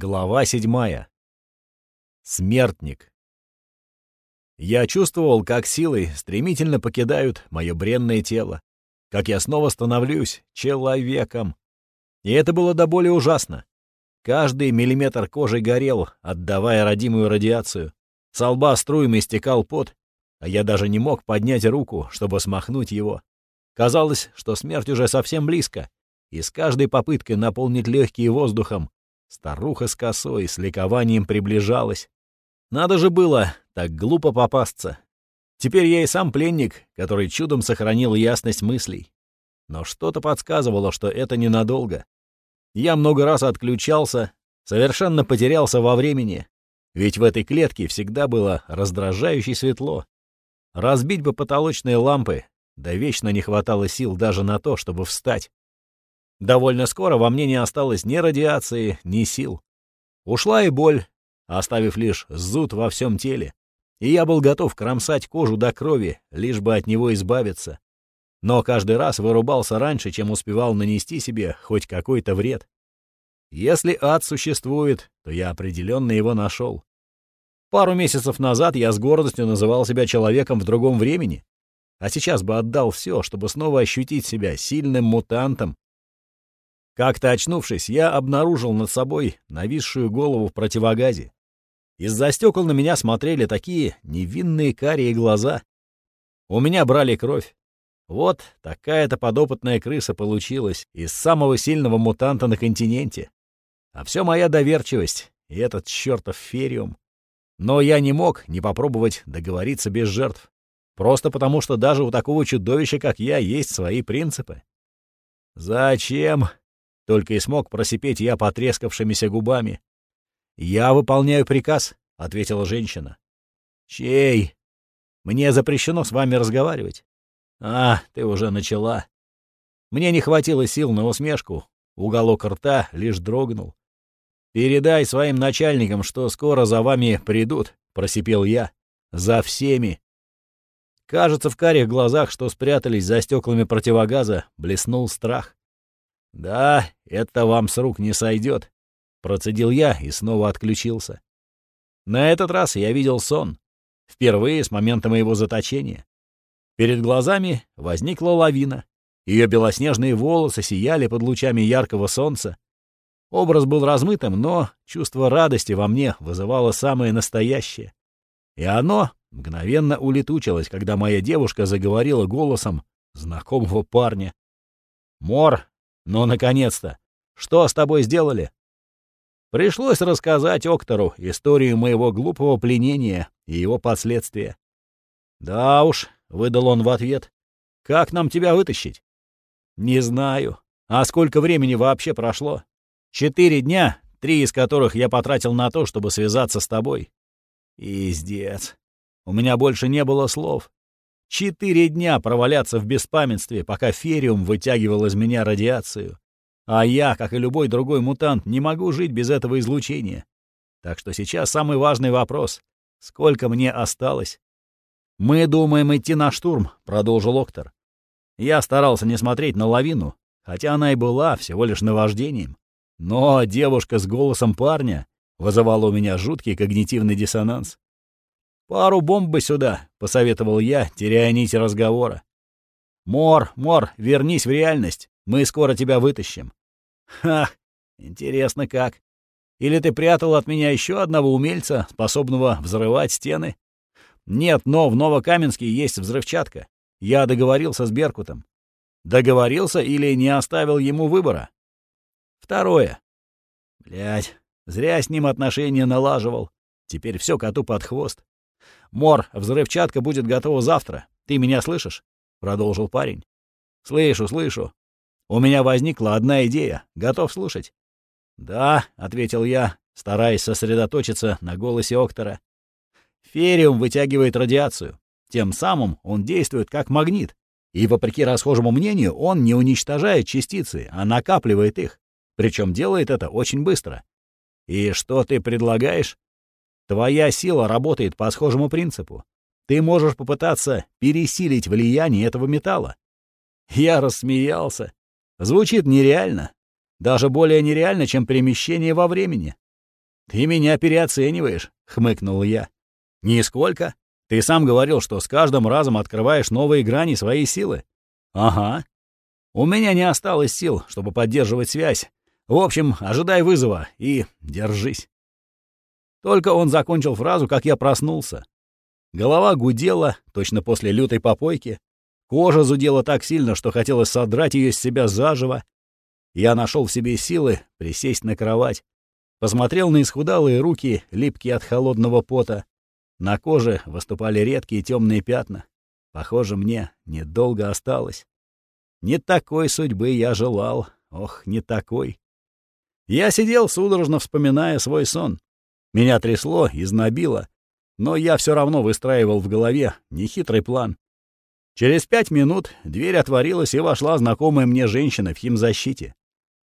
Глава седьмая. Смертник. Я чувствовал, как силы стремительно покидают мое бренное тело, как я снова становлюсь человеком. И это было до боли ужасно. Каждый миллиметр кожи горел, отдавая родимую радиацию. С лба струями стекал пот, а я даже не мог поднять руку, чтобы смахнуть его. Казалось, что смерть уже совсем близко, и с каждой попыткой наполнить легкие воздухом Старуха с косой с ликованием приближалась. Надо же было так глупо попасться. Теперь я и сам пленник, который чудом сохранил ясность мыслей. Но что-то подсказывало, что это ненадолго. Я много раз отключался, совершенно потерялся во времени, ведь в этой клетке всегда было раздражающе светло. Разбить бы потолочные лампы, да вечно не хватало сил даже на то, чтобы встать. Довольно скоро во мне не осталось ни радиации, ни сил. Ушла и боль, оставив лишь зуд во всем теле. И я был готов кромсать кожу до крови, лишь бы от него избавиться. Но каждый раз вырубался раньше, чем успевал нанести себе хоть какой-то вред. Если ад существует, то я определенно его нашел. Пару месяцев назад я с гордостью называл себя человеком в другом времени, а сейчас бы отдал все, чтобы снова ощутить себя сильным мутантом, как-то очнувшись, я обнаружил над собой нависшую голову в противогазе. Из-за стекол на меня смотрели такие невинные карие глаза. У меня брали кровь. Вот такая-то подопытная крыса получилась из самого сильного мутанта на континенте. А все моя доверчивость и этот чертов фериум. Но я не мог не попробовать договориться без жертв. Просто потому, что даже у такого чудовища, как я, есть свои принципы. «Зачем?» Только и смог просипеть я потрескавшимися губами. «Я выполняю приказ», — ответила женщина. «Чей? Мне запрещено с вами разговаривать». «А, ты уже начала». Мне не хватило сил на усмешку, уголок рта лишь дрогнул. «Передай своим начальникам, что скоро за вами придут», — просипел я. «За всеми». Кажется, в карих глазах, что спрятались за стеклами противогаза, блеснул страх. «Да, это вам с рук не сойдет», — процедил я и снова отключился. На этот раз я видел сон. Впервые с момента моего заточения. Перед глазами возникла лавина. Ее белоснежные волосы сияли под лучами яркого солнца. Образ был размытым, но чувство радости во мне вызывало самое настоящее. И оно мгновенно улетучилось, когда моя девушка заговорила голосом знакомого парня. «Мор, ну, наконец-то! Что с тобой сделали?» Пришлось рассказать Октору историю моего глупого пленения и его последствия. «Да уж», — выдал он в ответ, — «как нам тебя вытащить?» «Не знаю. А сколько времени вообще прошло?» «Четыре дня, три из которых я потратил на то, чтобы связаться с тобой». «Издец. У меня больше не было слов. Четыре дня проваляться в беспамятстве, пока фериум вытягивал из меня радиацию. А я, как и любой другой мутант, не могу жить без этого излучения. Так что сейчас самый важный вопрос — сколько мне осталось? «Мы думаем идти на штурм», — продолжил Октор. Я старался не смотреть на лавину, хотя она и была всего лишь наваждением. Но девушка с голосом парня вызывала у меня жуткий когнитивный диссонанс. «Пару бомб бы сюда», — посоветовал я, теряя нить разговора. «Мор, Мор, вернись в реальность. Мы скоро тебя вытащим». «Ха, интересно как. Или ты прятал от меня еще одного умельца, способного взрывать стены?» «Нет, но в Новокаменске есть взрывчатка. Я договорился с Беркутом». «Договорился или не оставил ему выбора?» «Второе. Блядь, зря с ним отношения налаживал. Теперь все коту под хвост. «Мор, взрывчатка будет готова завтра. Ты меня слышишь?» — продолжил парень. «Слышу, слышу. У меня возникла одна идея. Готов слушать?» «Да», — ответил я, стараясь сосредоточиться на голосе Октора. «Фериум вытягивает радиацию. Тем самым он действует как магнит. И, вопреки расхожему мнению, он не уничтожает частицы, а накапливает их. Причем делает это очень быстро. И что ты предлагаешь? Твоя сила работает по схожему принципу. Ты можешь попытаться пересилить влияние этого металла. Я рассмеялся. Звучит нереально. Даже более нереально, чем перемещение во времени. «Ты меня переоцениваешь», — хмыкнул я. «Нисколько. Ты сам говорил, что с каждым разом открываешь новые грани своей силы». «Ага. У меня не осталось сил, чтобы поддерживать связь. В общем, ожидай вызова и держись». Только он закончил фразу, как я проснулся. Голова гудела, точно после лютой попойки. Кожа зудела так сильно, что хотелось содрать ее с себя заживо. Я нашел в себе силы присесть на кровать. Посмотрел на исхудалые руки, липкие от холодного пота. На коже выступали редкие темные пятна. Похоже, мне недолго осталось. Не такой судьбы я желал. Ох, не такой. Я сидел, судорожно вспоминая свой сон. Меня трясло и знобило, но я все равно выстраивал в голове нехитрый план. Через пять минут дверь отворилась, и вошла знакомая мне женщина в химзащите.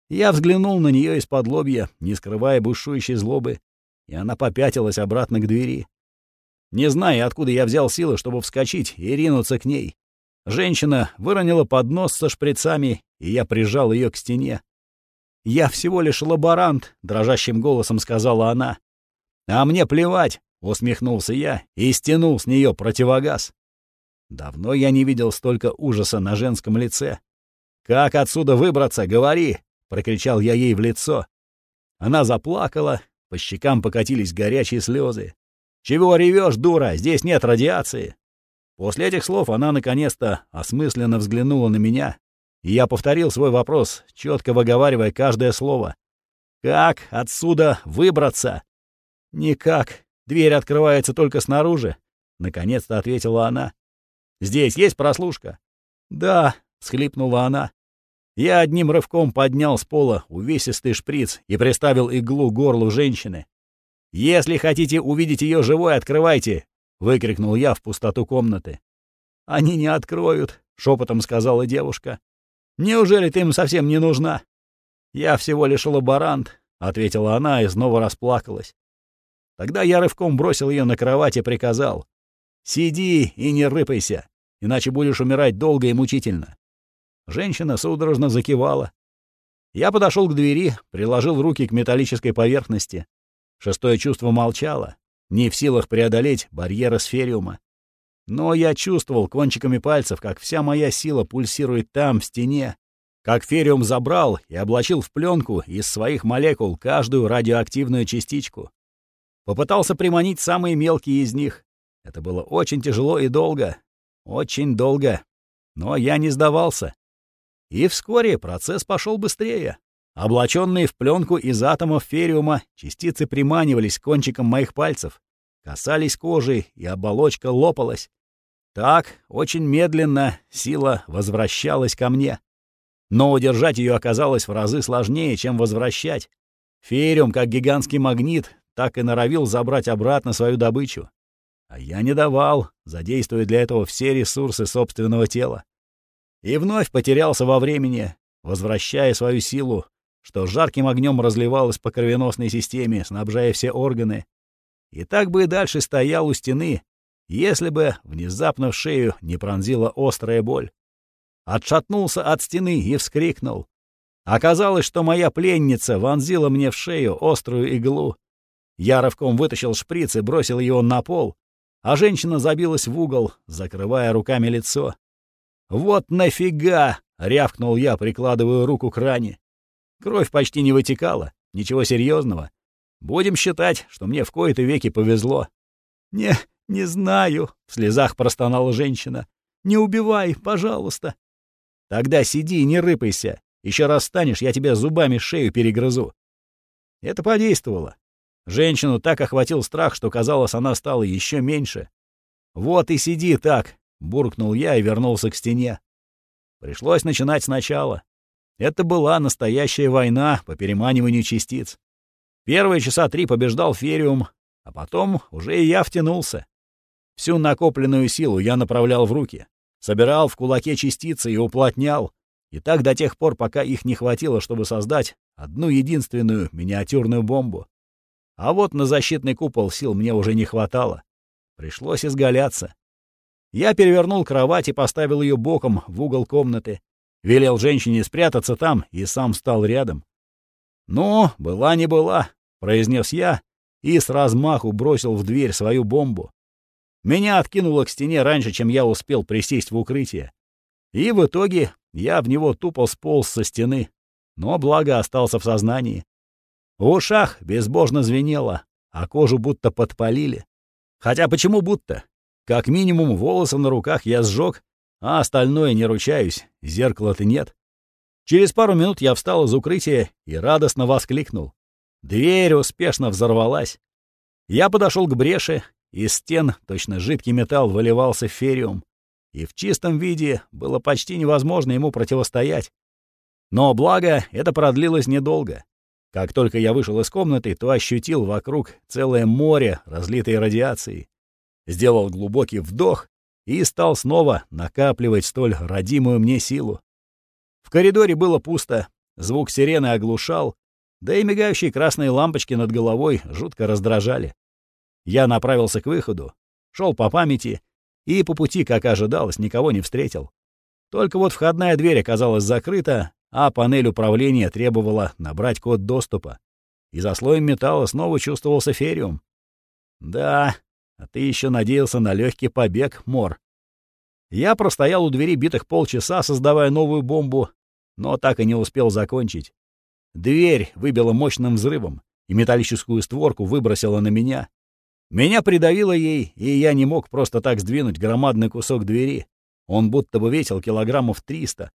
Я взглянул на нее из-под лобья, не скрывая бушующей злобы, и она попятилась обратно к двери. Не зная, откуда я взял силы, чтобы вскочить и ринуться к ней. Женщина выронила поднос со шприцами, и я прижал ее к стене. «Я всего лишь лаборант», — дрожащим голосом сказала она. «А мне плевать», — усмехнулся я и стянул с нее противогаз. Давно я не видел столько ужаса на женском лице. «Как отсюда выбраться? Говори!» — прокричал я ей в лицо. Она заплакала, по щекам покатились горячие слезы. «Чего ревешь, дура? Здесь нет радиации!» После этих слов она наконец-то осмысленно взглянула на меня, и я повторил свой вопрос, четко выговаривая каждое слово. «Как отсюда выбраться?» «Никак. Дверь открывается только снаружи», — наконец-то ответила она. «Здесь есть прослушка?» «Да», — схлипнула она. Я одним рывком поднял с пола увесистый шприц и приставил иглу к горлу женщины. «Если хотите увидеть ее живой, открывайте!» — выкрикнул я в пустоту комнаты. «Они не откроют», — шепотом сказала девушка. «Неужели ты им совсем не нужна?» «Я всего лишь лаборант», — ответила она и снова расплакалась. Тогда я рывком бросил ее на кровать и приказал. «Сиди и не рыпайся, иначе будешь умирать долго и мучительно». Женщина судорожно закивала. Я подошел к двери, приложил руки к металлической поверхности. Шестое чувство молчало, не в силах преодолеть барьера сфериума. Но я чувствовал кончиками пальцев, как вся моя сила пульсирует там, в стене, как фериум забрал и облачил в пленку из своих молекул каждую радиоактивную частичку. Попытался приманить самые мелкие из них. Это было очень тяжело и долго. Очень долго. Но я не сдавался. И вскоре процесс пошел быстрее. Облаченные в пленку из атомов фериума, частицы приманивались кончиком моих пальцев, касались кожи, и оболочка лопалась. Так, очень медленно, сила возвращалась ко мне. Но удержать ее оказалось в разы сложнее, чем возвращать. Фериум, как гигантский магнит, так и норовил забрать обратно свою добычу. А я не давал, задействуя для этого все ресурсы собственного тела и вновь потерялся во времени, возвращая свою силу, что жарким огнем разливалось по кровеносной системе, снабжая все органы. И так бы и дальше стоял у стены, если бы внезапно в шею не пронзила острая боль. Отшатнулся от стены и вскрикнул. Оказалось, что моя пленница вонзила мне в шею острую иглу. Я рывком вытащил шприц и бросил его на пол, а женщина забилась в угол, закрывая руками лицо. «Вот нафига!» — рявкнул я, прикладывая руку к ране. Кровь почти не вытекала, ничего серьезного. Будем считать, что мне в кои-то веки повезло. «Не, не знаю», — в слезах простонала женщина. «Не убивай, пожалуйста». «Тогда сиди и не рыпайся. Еще раз станешь, я тебе зубами шею перегрызу». Это подействовало. Женщину так охватил страх, что, казалось, она стала еще меньше. «Вот и сиди так, буркнул я и вернулся к стене. Пришлось начинать сначала. Это была настоящая война по переманиванию частиц. Первые часа три побеждал Фериум, а потом уже и я втянулся. Всю накопленную силу я направлял в руки, собирал в кулаке частицы и уплотнял, и так до тех пор, пока их не хватило, чтобы создать одну единственную миниатюрную бомбу. А вот на защитный купол сил мне уже не хватало. Пришлось изгаляться. Я перевернул кровать и поставил ее боком в угол комнаты. Велел женщине спрятаться там и сам стал рядом. «Ну, была не была», — произнес я и с размаху бросил в дверь свою бомбу. Меня откинуло к стене раньше, чем я успел присесть в укрытие. И в итоге я в него тупо сполз со стены, но благо остался в сознании. В ушах безбожно звенело, а кожу будто подпалили. Хотя почему будто? Как минимум волосы на руках я сжег, а остальное не ручаюсь, зеркала-то нет. Через пару минут я встал из укрытия и радостно воскликнул. Дверь успешно взорвалась. Я подошел к бреши, из стен точно жидкий металл выливался фериум, и в чистом виде было почти невозможно ему противостоять. Но благо это продлилось недолго. Как только я вышел из комнаты, то ощутил вокруг целое море разлитой радиации. Сделал глубокий вдох и стал снова накапливать столь родимую мне силу. В коридоре было пусто, звук сирены оглушал, да и мигающие красные лампочки над головой жутко раздражали. Я направился к выходу, шел по памяти и по пути, как ожидалось, никого не встретил. Только вот входная дверь оказалась закрыта, а панель управления требовала набрать код доступа. И за слоем металла снова чувствовался фериум. Да, а ты еще надеялся на легкий побег, Мор. Я простоял у двери битых полчаса, создавая новую бомбу, но так и не успел закончить. Дверь выбила мощным взрывом, и металлическую створку выбросила на меня. Меня придавило ей, и я не мог просто так сдвинуть громадный кусок двери. Он будто бы весил килограммов триста,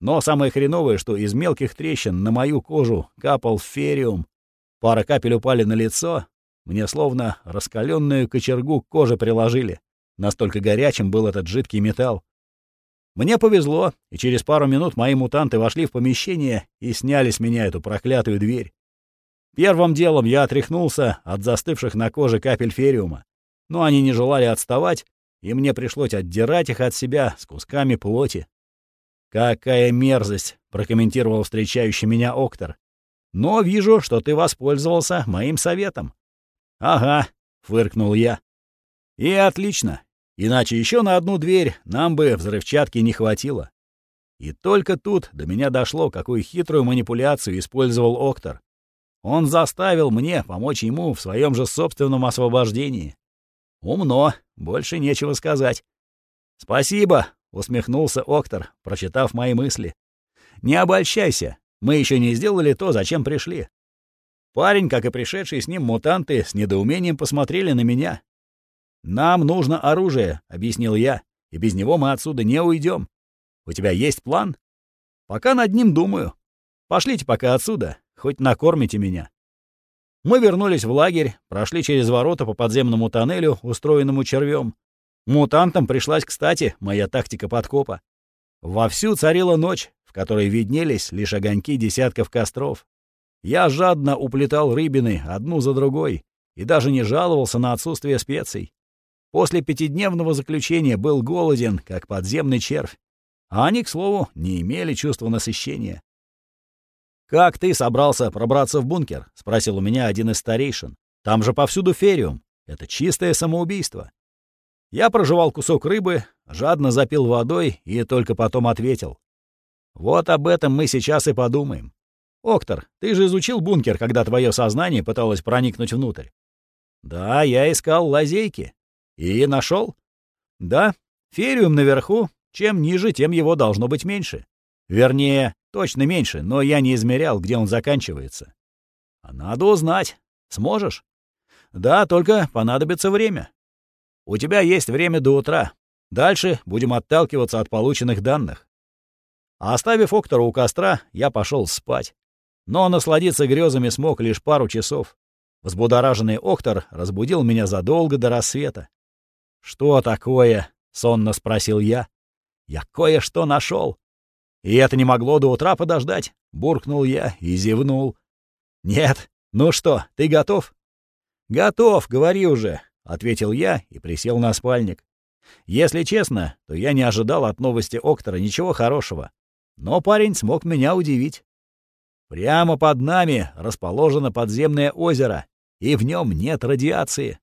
но самое хреновое, что из мелких трещин на мою кожу капал фериум. Пара капель упали на лицо. Мне словно раскаленную кочергу к коже приложили. Настолько горячим был этот жидкий металл. Мне повезло, и через пару минут мои мутанты вошли в помещение и сняли с меня эту проклятую дверь. Первым делом я отряхнулся от застывших на коже капель фериума. Но они не желали отставать, и мне пришлось отдирать их от себя с кусками плоти. «Какая мерзость!» — прокомментировал встречающий меня Октор. «Но вижу, что ты воспользовался моим советом». «Ага», — фыркнул я. «И отлично. Иначе еще на одну дверь нам бы взрывчатки не хватило». И только тут до меня дошло, какую хитрую манипуляцию использовал Октор. Он заставил мне помочь ему в своем же собственном освобождении. Умно, больше нечего сказать. «Спасибо», — усмехнулся Октор, прочитав мои мысли. «Не обольщайся, мы еще не сделали то, зачем пришли». Парень, как и пришедшие с ним мутанты, с недоумением посмотрели на меня. «Нам нужно оружие», — объяснил я, — «и без него мы отсюда не уйдем. У тебя есть план?» «Пока над ним думаю. Пошлите пока отсюда, хоть накормите меня». Мы вернулись в лагерь, прошли через ворота по подземному тоннелю, устроенному червем, Мутантам пришлась кстати моя тактика подкопа. Вовсю царила ночь, в которой виднелись лишь огоньки десятков костров. Я жадно уплетал рыбины одну за другой и даже не жаловался на отсутствие специй. После пятидневного заключения был голоден, как подземный червь. А они, к слову, не имели чувства насыщения. «Как ты собрался пробраться в бункер?» — спросил у меня один из старейшин. «Там же повсюду фериум. Это чистое самоубийство». Я прожевал кусок рыбы, жадно запил водой и только потом ответил. Вот об этом мы сейчас и подумаем. Октор, ты же изучил бункер, когда твое сознание пыталось проникнуть внутрь. Да, я искал лазейки. И нашел. Да, фериум наверху. Чем ниже, тем его должно быть меньше. Вернее, точно меньше, но я не измерял, где он заканчивается. А надо узнать. Сможешь? Да, только понадобится время. У тебя есть время до утра. Дальше будем отталкиваться от полученных данных. Оставив Октора у костра, я пошел спать. Но насладиться грезами смог лишь пару часов. Взбудораженный Октор разбудил меня задолго до рассвета. «Что такое?» — сонно спросил я. «Я кое-что нашел. «И это не могло до утра подождать?» — буркнул я и зевнул. «Нет. Ну что, ты готов?» «Готов, говори уже ответил я и присел на спальник. Если честно, то я не ожидал от новости Октора ничего хорошего. Но парень смог меня удивить. Прямо под нами расположено подземное озеро, и в нем нет радиации.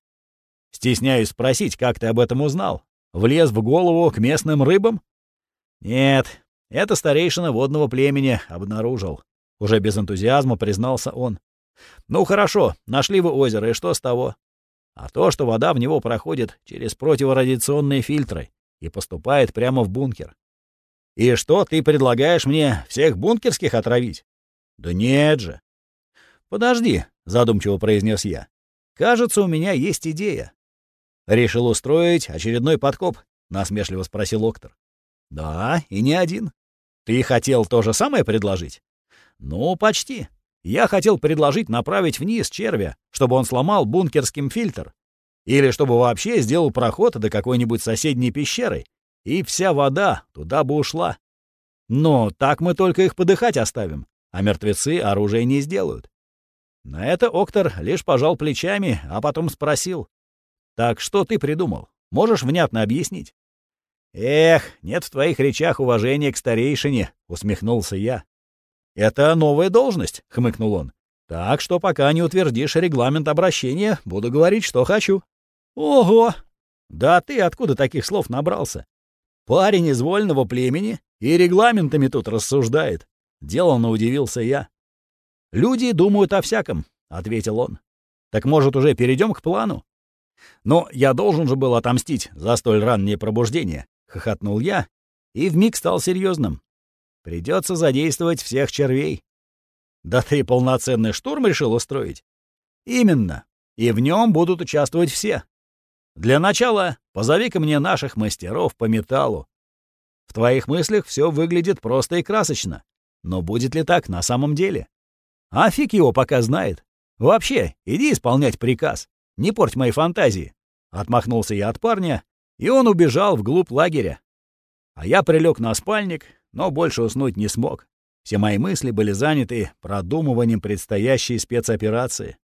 Стесняюсь спросить, как ты об этом узнал? Влез в голову к местным рыбам? Нет, это старейшина водного племени обнаружил. Уже без энтузиазма признался он. Ну хорошо, нашли вы озеро, и что с того? А то, что вода в него проходит через противорадиационные фильтры и поступает прямо в бункер. И что, ты предлагаешь мне всех бункерских отравить? Да нет же. Подожди, задумчиво произнес я. Кажется, у меня есть идея. Решил устроить очередной подкоп, насмешливо спросил Октор. Да, и не один. Ты хотел то же самое предложить? Ну, почти. Я хотел предложить направить вниз червя, чтобы он сломал бункерским фильтр. Или чтобы вообще сделал проход до какой-нибудь соседней пещеры, и вся вода туда бы ушла. Но так мы только их подыхать оставим, а мертвецы оружие не сделают. На это Октор лишь пожал плечами, а потом спросил. «Так что ты придумал? Можешь внятно объяснить?» «Эх, нет в твоих речах уважения к старейшине», — усмехнулся я. «Это новая должность», — хмыкнул он. «Так что пока не утвердишь регламент обращения, буду говорить, что хочу». «Ого! Да ты откуда таких слов набрался? Парень из вольного племени и регламентами тут рассуждает». Деланно удивился я. «Люди думают о всяком», — ответил он. «Так, может, уже перейдем к плану?» «Но я должен же был отомстить за столь раннее пробуждение», — хохотнул я и вмиг стал серьезным. Придется задействовать всех червей. Да ты полноценный штурм решил устроить? Именно. И в нем будут участвовать все. Для начала позови-ка мне наших мастеров по металлу. В твоих мыслях все выглядит просто и красочно. Но будет ли так на самом деле? А фиг его пока знает. Вообще, иди исполнять приказ. Не порть мои фантазии. Отмахнулся я от парня, и он убежал вглубь лагеря. А я прилег на спальник, но больше уснуть не смог. Все мои мысли были заняты продумыванием предстоящей спецоперации.